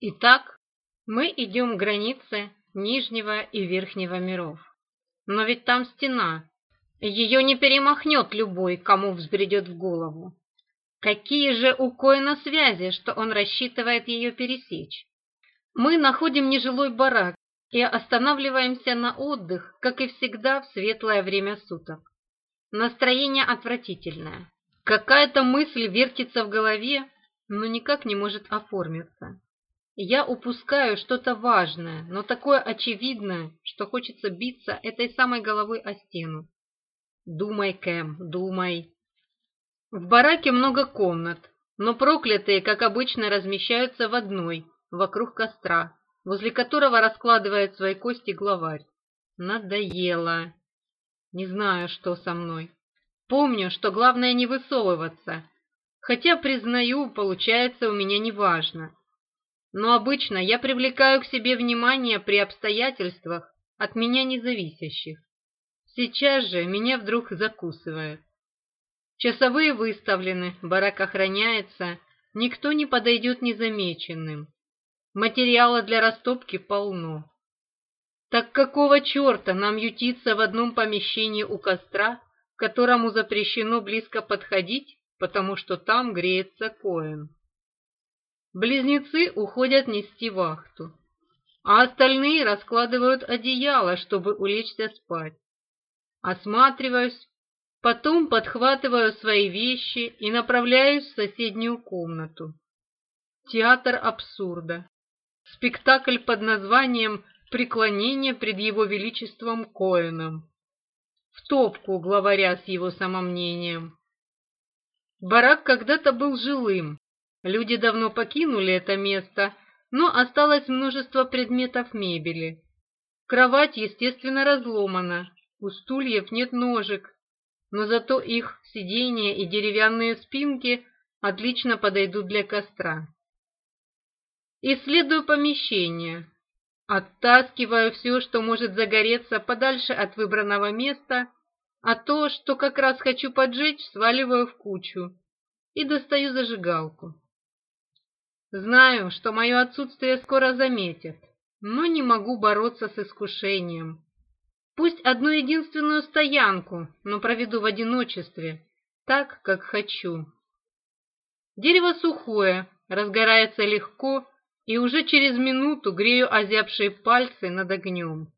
Итак, мы идем к границе Нижнего и Верхнего миров. Но ведь там стена. Ее не перемахнет любой, кому взбредет в голову. Какие же у Коина связи, что он рассчитывает ее пересечь? Мы находим нежилой барак и останавливаемся на отдых, как и всегда в светлое время суток. Настроение отвратительное. Какая-то мысль вертится в голове, но никак не может оформиться. Я упускаю что-то важное, но такое очевидное, что хочется биться этой самой головой о стену. Думай, Кэм, думай. В бараке много комнат, но проклятые, как обычно, размещаются в одной, вокруг костра, возле которого раскладывает свои кости главарь. Надоело. Не знаю, что со мной. Помню, что главное не высовываться. Хотя, признаю, получается у меня неважно но обычно я привлекаю к себе внимание при обстоятельствах, от меня независящих. Сейчас же меня вдруг закусывают. Часовые выставлены, барак охраняется, никто не подойдет незамеченным. Материала для растопки полно. Так какого черта нам ютиться в одном помещении у костра, которому запрещено близко подходить, потому что там греется Коэн? Близнецы уходят нести вахту, а остальные раскладывают одеяло, чтобы улечься спать. Осматриваюсь, потом подхватываю свои вещи и направляюсь в соседнюю комнату. Театр абсурда. Спектакль под названием «Преклонение пред его величеством Коэном». В топку главаря с его самомнением. Барак когда-то был жилым, Люди давно покинули это место, но осталось множество предметов мебели. Кровать, естественно, разломана, у стульев нет ножек, но зато их сиденья и деревянные спинки отлично подойдут для костра. Исследую помещение. Оттаскиваю все, что может загореться подальше от выбранного места, а то, что как раз хочу поджечь, сваливаю в кучу и достаю зажигалку. Знаю, что мое отсутствие скоро заметят, но не могу бороться с искушением. Пусть одну единственную стоянку, но проведу в одиночестве, так, как хочу. Дерево сухое, разгорается легко, и уже через минуту грею озябшие пальцы над огнем.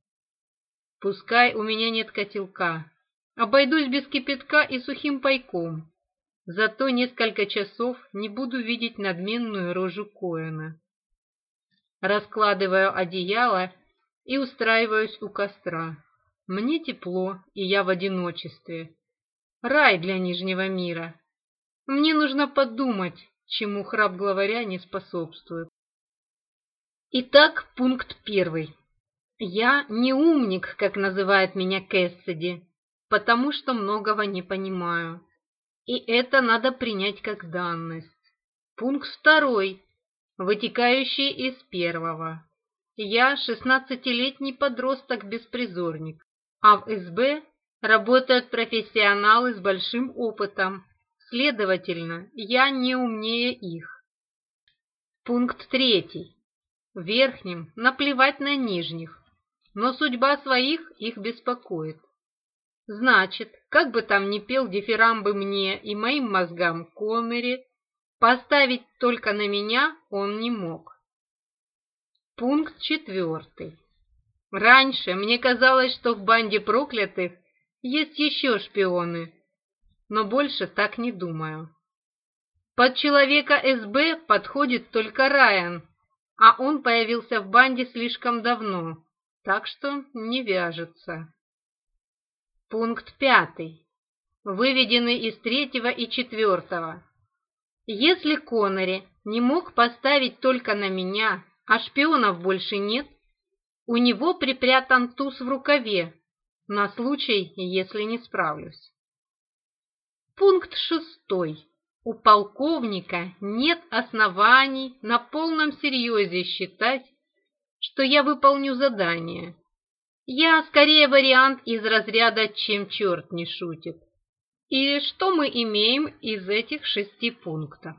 Пускай у меня нет котелка, обойдусь без кипятка и сухим пайком. Зато несколько часов не буду видеть надменную рожу Коэна. Раскладываю одеяло и устраиваюсь у костра. Мне тепло, и я в одиночестве. Рай для Нижнего мира. Мне нужно подумать, чему храп главаря не способствует. Итак, пункт первый. Я не умник, как называет меня Кэссиди, потому что многого не понимаю и это надо принять как данность. Пункт второй, вытекающий из первого. Я шестнадцатилетний подросток-беспризорник, а в СБ работают профессионалы с большим опытом. Следовательно, я не умнее их. Пункт третий. Верхним наплевать на нижних, но судьба своих их беспокоит. Значит, как бы там ни пел дифирамбы мне и моим мозгам Коннери, поставить только на меня он не мог. Пункт четвертый. Раньше мне казалось, что в банде проклятых есть еще шпионы, но больше так не думаю. Под человека СБ подходит только Райан, а он появился в банде слишком давно, так что не вяжется. Пункт пятый. Выведены из третьего и четвертого. Если Коннери не мог поставить только на меня, а шпионов больше нет, у него припрятан туз в рукаве, на случай, если не справлюсь. Пункт шестой. У полковника нет оснований на полном серьезе считать, что я выполню задание, я скорее вариант из разряда «чем черт не шутит». И что мы имеем из этих шести пунктов?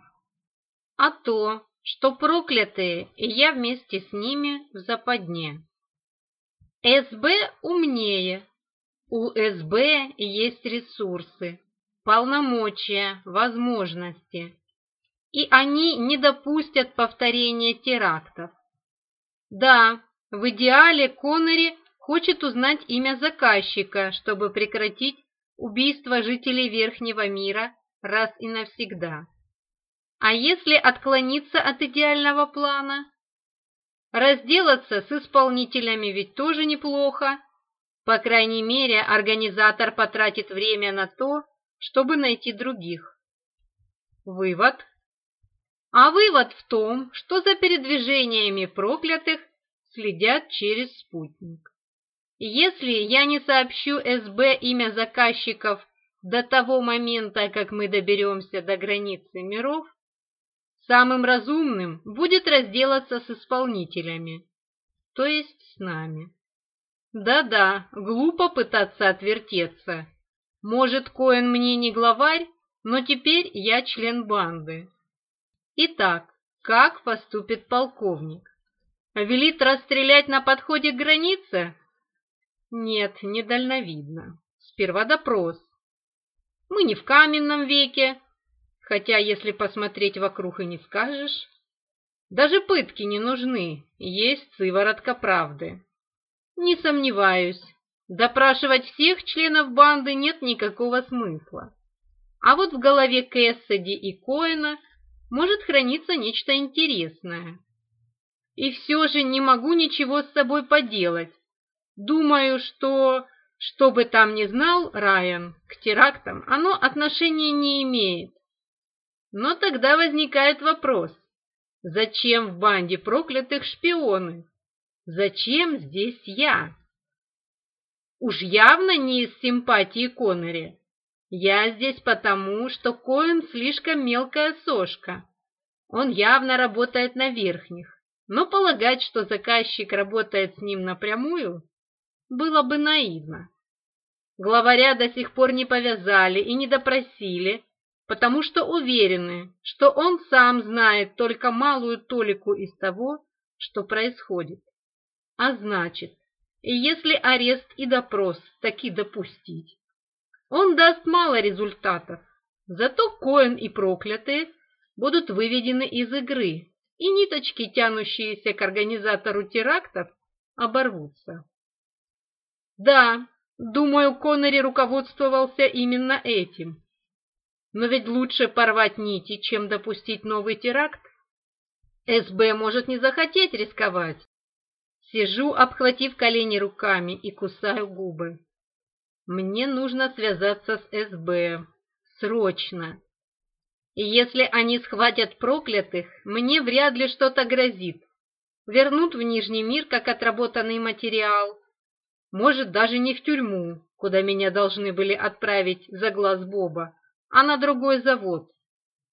А то, что проклятые, и я вместе с ними в западне. СБ умнее. У СБ есть ресурсы, полномочия, возможности. И они не допустят повторения терактов. Да, в идеале Коннери Хочет узнать имя заказчика, чтобы прекратить убийство жителей Верхнего мира раз и навсегда. А если отклониться от идеального плана? Разделаться с исполнителями ведь тоже неплохо. По крайней мере, организатор потратит время на то, чтобы найти других. Вывод. А вывод в том, что за передвижениями проклятых следят через спутник. Если я не сообщу СБ имя заказчиков до того момента, как мы доберемся до границы миров, самым разумным будет разделаться с исполнителями, то есть с нами. Да-да, глупо пытаться отвертеться. Может, Коэн мне не главарь, но теперь я член банды. Итак, как поступит полковник? Велит расстрелять на подходе к границе? Нет, недальновидно. Сперва допрос. Мы не в каменном веке, хотя, если посмотреть вокруг и не скажешь, даже пытки не нужны, есть сыворотка правды. Не сомневаюсь, допрашивать всех членов банды нет никакого смысла. А вот в голове Кэссиди и Коэна может храниться нечто интересное. И все же не могу ничего с собой поделать, Думаю, что, что бы там ни знал Райан, к терактам оно отношения не имеет. Но тогда возникает вопрос, зачем в банде проклятых шпионы? Зачем здесь я? Уж явно не из симпатии Коннери. Я здесь потому, что Коэн слишком мелкая сошка. Он явно работает на верхних, но полагать, что заказчик работает с ним напрямую, было бы наивно. Главаря до сих пор не повязали и не допросили, потому что уверены, что он сам знает только малую толику из того, что происходит. А значит, если арест и допрос таки допустить, он даст мало результатов, зато Коэн и проклятые будут выведены из игры, и ниточки, тянущиеся к организатору терактов, оборвутся. Да, думаю, Коннери руководствовался именно этим. Но ведь лучше порвать нити, чем допустить новый теракт. СБ может не захотеть рисковать. Сижу, обхватив колени руками и кусаю губы. Мне нужно связаться с СБ. Срочно. И если они схватят проклятых, мне вряд ли что-то грозит. Вернут в Нижний мир как отработанный материал, может, даже не в тюрьму, куда меня должны были отправить за глаз Боба, а на другой завод,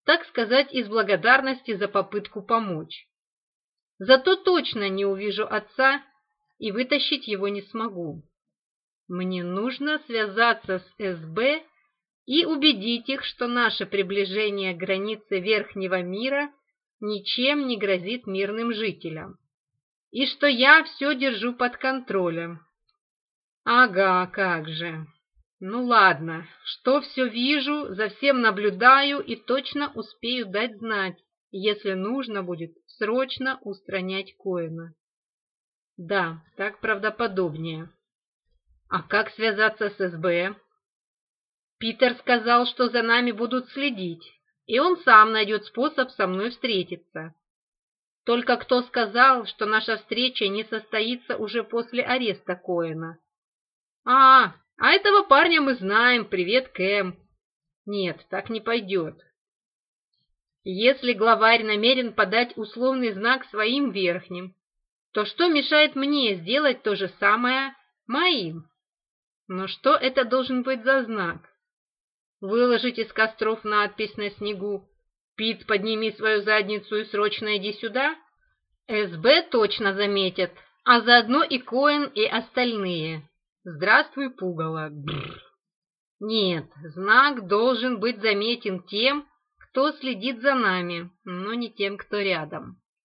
так сказать, из благодарности за попытку помочь. Зато точно не увижу отца и вытащить его не смогу. Мне нужно связаться с СБ и убедить их, что наше приближение к границе Верхнего мира ничем не грозит мирным жителям, и что я все держу под контролем, Ага, как же. Ну ладно, что все вижу, за всем наблюдаю и точно успею дать знать, если нужно будет срочно устранять Коэна. Да, так правдоподобнее. А как связаться с СБ? Питер сказал, что за нами будут следить, и он сам найдет способ со мной встретиться. Только кто сказал, что наша встреча не состоится уже после ареста Коэна? «А, а этого парня мы знаем, привет, Кэм!» «Нет, так не пойдет!» «Если главарь намерен подать условный знак своим верхним, то что мешает мне сделать то же самое моим?» «Но что это должен быть за знак?» «Выложить из костров надпись на снегу «Пит, подними свою задницу и срочно иди сюда!» СБ точно заметят, а заодно и Коэн, и остальные. Здравствуй, пугало. Бррр. Нет, знак должен быть заметен тем, кто следит за нами, но не тем, кто рядом.